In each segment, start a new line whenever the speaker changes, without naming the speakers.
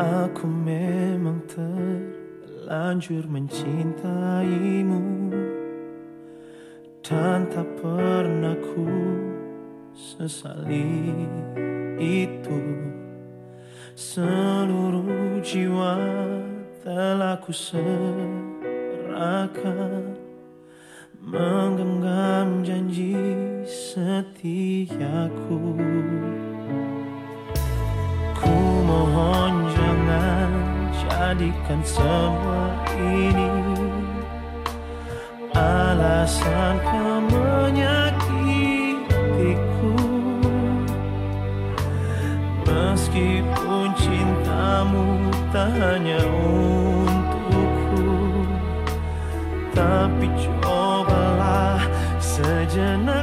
Aku memang terlanjur mencintaimu Dan tak pernah ku sesali itu. Seluruh jiwa telah ku serahkan Menggenggam janji setiaku jadikan semua ini Alasan kau menyakitiku. Meskipun cintamu tak hanya untukku Tapi cobalah sejenak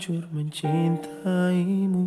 terlanjur mencintaimu